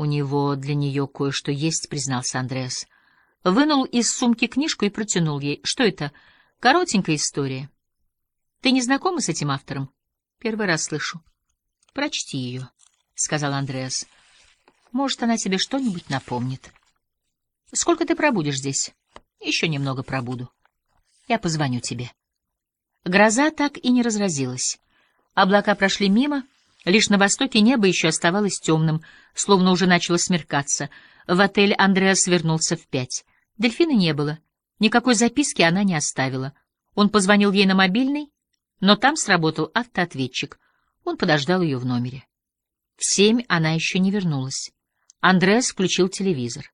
«У него для нее кое-что есть», — признался Андреас. Вынул из сумки книжку и протянул ей. «Что это? Коротенькая история. Ты не знакома с этим автором?» «Первый раз слышу». «Прочти ее», — сказал Андреас. «Может, она тебе что-нибудь напомнит». «Сколько ты пробудешь здесь?» «Еще немного пробуду. Я позвоню тебе». Гроза так и не разразилась. Облака прошли мимо, лишь на востоке небо еще оставалось темным, словно уже начало смеркаться. В отель Андреас вернулся в пять. Дельфина не было. Никакой записки она не оставила. Он позвонил ей на мобильный, но там сработал автоответчик. Он подождал ее в номере. В семь она еще не вернулась. Андреас включил телевизор.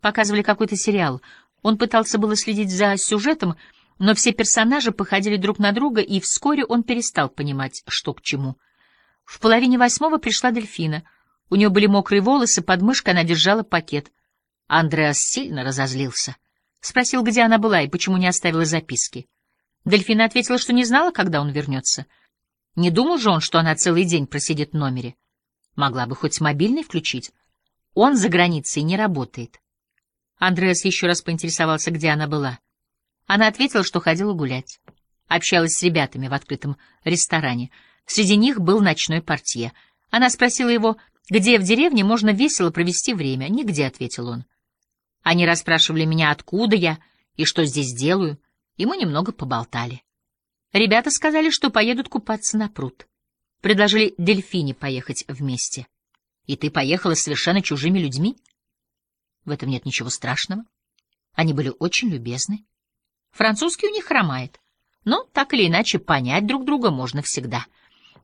Показывали какой-то сериал. Он пытался было следить за сюжетом, но все персонажи походили друг на друга, и вскоре он перестал понимать, что к чему. В половине восьмого пришла Дельфина. У нее были мокрые волосы, под мышкой она держала пакет. Андреас сильно разозлился. Спросил, где она была и почему не оставила записки. Дельфина ответила, что не знала, когда он вернется. Не думал же он, что она целый день просидит в номере. Могла бы хоть мобильный включить. Он за границей не работает. Андреас еще раз поинтересовался, где она была. Она ответила, что ходила гулять. Общалась с ребятами в открытом ресторане. Среди них был ночной портье. Она спросила его, где в деревне можно весело провести время. «Нигде», — ответил он. Они расспрашивали меня, откуда я и что здесь делаю, и мы немного поболтали. Ребята сказали, что поедут купаться на пруд. Предложили дельфине поехать вместе. И ты поехала с совершенно чужими людьми? В этом нет ничего страшного. Они были очень любезны. Французский у них хромает. Но так или иначе понять друг друга можно всегда.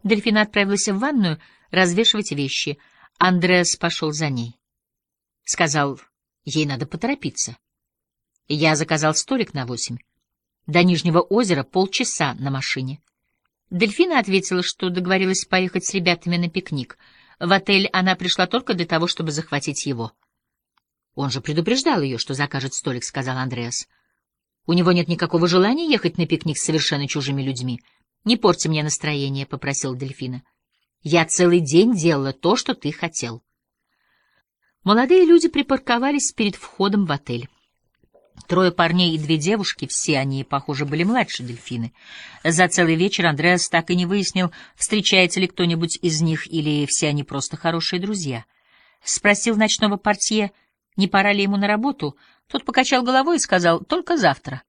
Дельфина отправилась в ванную развешивать вещи. Андреас пошел за ней. Сказал, ей надо поторопиться. Я заказал столик на восемь. До Нижнего озера полчаса на машине. Дельфина ответила, что договорилась поехать с ребятами на пикник. В отель она пришла только для того, чтобы захватить его. Он же предупреждал ее, что закажет столик, — сказал Андреас. У него нет никакого желания ехать на пикник с совершенно чужими людьми. Не порти мне настроение, — попросил Дельфина. Я целый день делала то, что ты хотел. Молодые люди припарковались перед входом в отель. Трое парней и две девушки, все они, похоже, были младше Дельфины. За целый вечер Андреас так и не выяснил, встречается ли кто-нибудь из них, или все они просто хорошие друзья. Спросил ночного портье, не пора ли ему на работу — тот покачал головой и сказал «только завтра».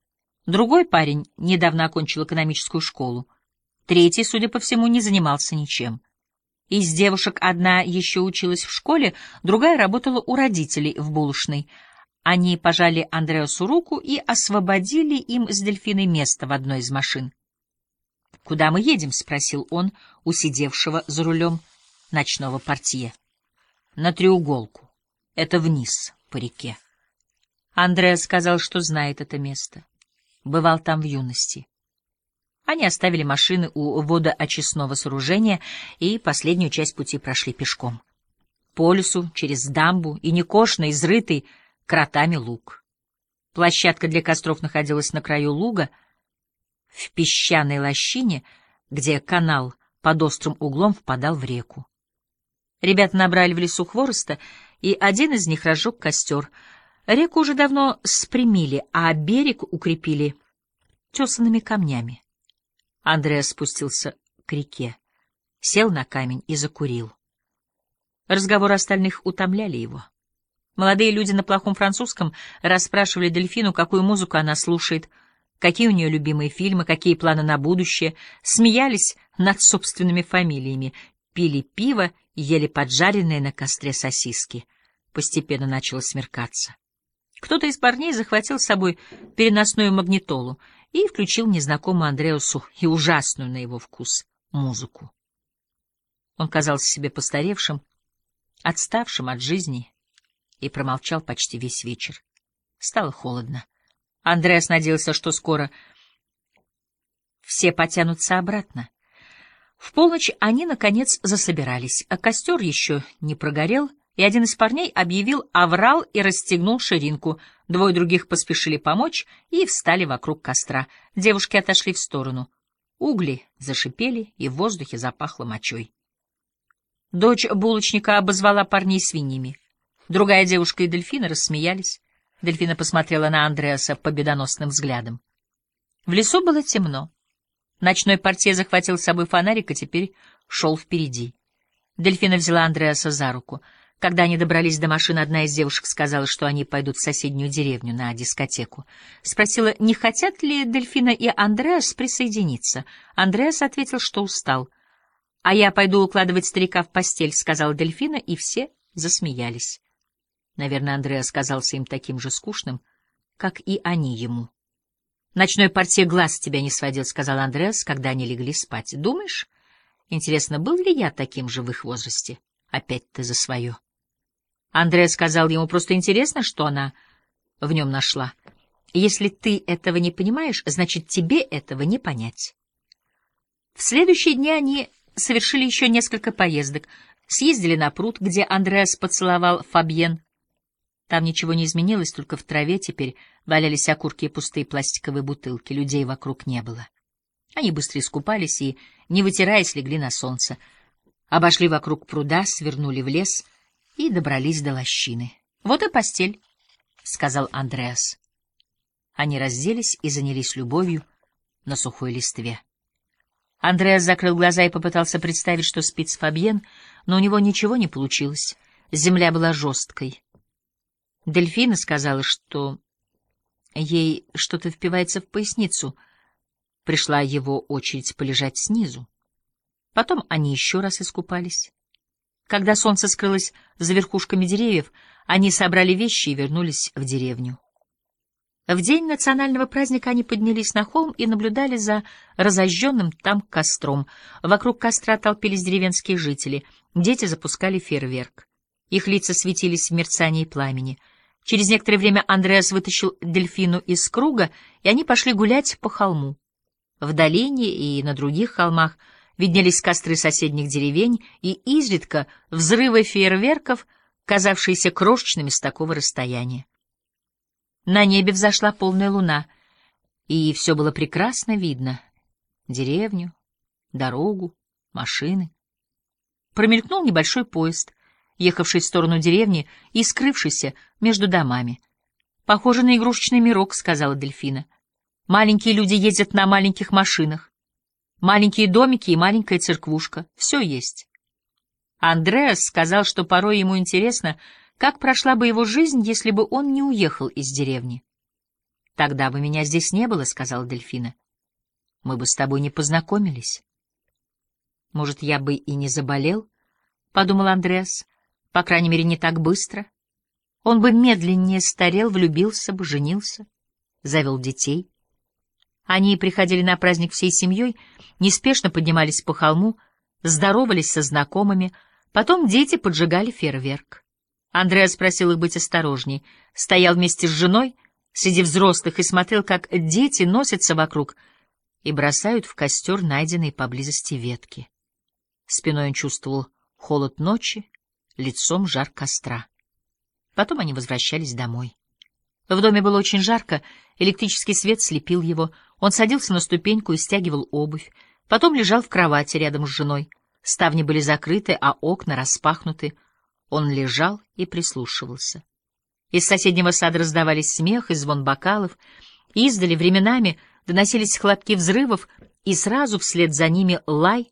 Другой парень недавно окончил экономическую школу. Третий, судя по всему, не занимался ничем. Из девушек одна еще училась в школе, другая работала у родителей в булочной. Они пожали Андреасу руку и освободили им с дельфиной место в одной из машин. «Куда мы едем?» — спросил он у сидевшего за рулем ночного портье. «На треуголку. Это вниз, по реке». Андреа сказал, что знает это место. Бывал там в юности. Они оставили машины у водоочистного сооружения и последнюю часть пути прошли пешком. По лесу, через дамбу и некошно изрытый кротами луг. Площадка для костров находилась на краю луга, в песчаной лощине, где канал под острым углом впадал в реку. Ребята набрали в лесу хвороста, и один из них разжег костер — Реку уже давно спрямили, а берег укрепили тесанными камнями. Андреас спустился к реке, сел на камень и закурил. Разговоры остальных утомляли его. Молодые люди на плохом французском расспрашивали Дельфину, какую музыку она слушает, какие у нее любимые фильмы, какие планы на будущее, смеялись над собственными фамилиями, пили пиво ели поджаренные на костре сосиски. Постепенно начало смеркаться. Кто-то из парней захватил с собой переносную магнитолу и включил незнакомую Андреусу и ужасную на его вкус музыку. Он казался себе постаревшим, отставшим от жизни, и промолчал почти весь вечер. Стало холодно. Андреас надеялся, что скоро все потянутся обратно. В полночь они, наконец, засобирались, а костер еще не прогорел — и один из парней объявил аврал и расстегнул ширинку. Двое других поспешили помочь и встали вокруг костра. Девушки отошли в сторону. Угли зашипели, и в воздухе запахло мочой. Дочь булочника обозвала парней свиньями. Другая девушка и Дельфина рассмеялись. Дельфина посмотрела на Андреаса победоносным взглядом. В лесу было темно. Ночной портье захватил с собой фонарик и теперь шел впереди. Дельфина взяла Андреаса за руку. Когда они добрались до машины, одна из девушек сказала, что они пойдут в соседнюю деревню на дискотеку. Спросила, не хотят ли Дельфина и Андреас присоединиться. Андреас ответил, что устал. «А я пойду укладывать старика в постель», — сказала Дельфина, и все засмеялись. Наверное, Андреас казался им таким же скучным, как и они ему. «Ночной портье глаз тебя не сводил», — сказал Андреас, когда они легли спать. «Думаешь? Интересно, был ли я таким же в их возрасте? Опять ты за свое». Андреас сказал ему, просто интересно, что она в нем нашла. Если ты этого не понимаешь, значит, тебе этого не понять. В следующие дни они совершили еще несколько поездок. Съездили на пруд, где Андреас поцеловал Фабьен, там ничего не изменилось, только в траве теперь валялись окурки и пустые пластиковые бутылки, людей вокруг не было. Они быстро искупались и, не вытираясь, легли на солнце. Обошли вокруг пруда, свернули в лес и добрались до лощины. — Вот и постель, — сказал Андреас. Они разделись и занялись любовью на сухой листве. Андреас закрыл глаза и попытался представить, что спит с Фабьен, но у него ничего не получилось. Земля была жесткой. Дельфина сказала, что ей что-то впивается в поясницу. Пришла его очередь полежать снизу. Потом они еще раз искупались. Когда солнце скрылось за верхушками деревьев, они собрали вещи и вернулись в деревню. В день национального праздника они поднялись на холм и наблюдали за разожженным там костром. Вокруг костра толпились деревенские жители. Дети запускали фейерверк. Их лица светились в мерцании пламени — Через некоторое время Андреас вытащил дельфину из круга, и они пошли гулять по холму. В долине и на других холмах виднелись костры соседних деревень и изредка взрывы фейерверков, казавшиеся крошечными с такого расстояния. На небе взошла полная луна, и все было прекрасно видно — деревню, дорогу, машины. Промелькнул небольшой поезд — ехавший в сторону деревни и скрывшийся между домами. «Похоже на игрушечный мирок», — сказала Дельфина. «Маленькие люди ездят на маленьких машинах. Маленькие домики и маленькая церквушка. Все есть». Андреас сказал, что порой ему интересно, как прошла бы его жизнь, если бы он не уехал из деревни. «Тогда бы меня здесь не было», — сказала Дельфина. «Мы бы с тобой не познакомились». «Может, я бы и не заболел?» — подумал Андреас. По крайней мере, не так быстро. Он бы медленнее старел, влюбился бы, женился, завел детей. Они приходили на праздник всей семьей, неспешно поднимались по холму, здоровались со знакомыми, потом дети поджигали фейерверк. Андреа спросил их быть осторожней, стоял вместе с женой среди взрослых и смотрел, как дети носятся вокруг и бросают в костер найденные поблизости ветки. Спиной он чувствовал холод ночи, лицом жар костра. Потом они возвращались домой. В доме было очень жарко, электрический свет слепил его. Он садился на ступеньку и стягивал обувь. Потом лежал в кровати рядом с женой. Ставни были закрыты, а окна распахнуты. Он лежал и прислушивался. Из соседнего сада раздавались смех и звон бокалов. Издали временами доносились хлопки взрывов, и сразу вслед за ними лай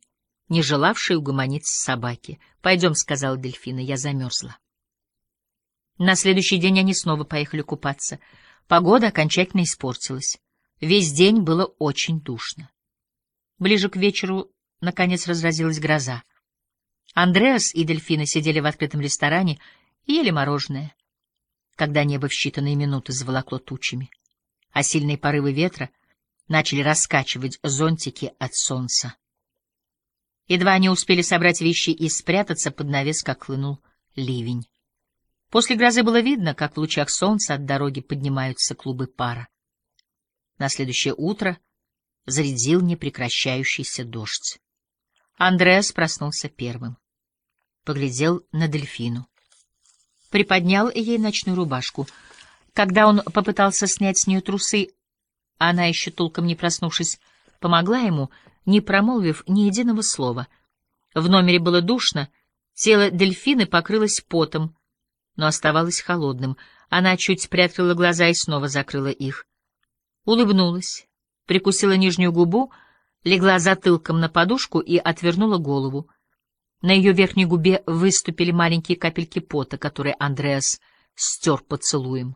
не желавшей угомониться собаки. «Пойдем», — сказала Дельфина, — «я замерзла». На следующий день они снова поехали купаться. Погода окончательно испортилась. Весь день было очень душно. Ближе к вечеру, наконец, разразилась гроза. Андреас и Дельфина сидели в открытом ресторане и ели мороженое, когда небо в считанные минуты заволокло тучами, а сильные порывы ветра начали раскачивать зонтики от солнца. Едва они успели собрать вещи и спрятаться под навес, как хлынул ливень. После грозы было видно, как в лучах солнца от дороги поднимаются клубы пара. На следующее утро зарядил непрекращающийся дождь. Андреас проснулся первым. Поглядел на дельфину. Приподнял ей ночную рубашку. Когда он попытался снять с нее трусы, она, еще толком не проснувшись, помогла ему, не промолвив ни единого слова. В номере было душно, Тело дельфины покрылось потом, но оставалось холодным. Она чуть приоткрыла глаза и снова закрыла их. Улыбнулась, прикусила нижнюю губу, легла затылком на подушку и отвернула голову. На ее верхней губе выступили маленькие капельки пота, которые Андреас стер поцелуем.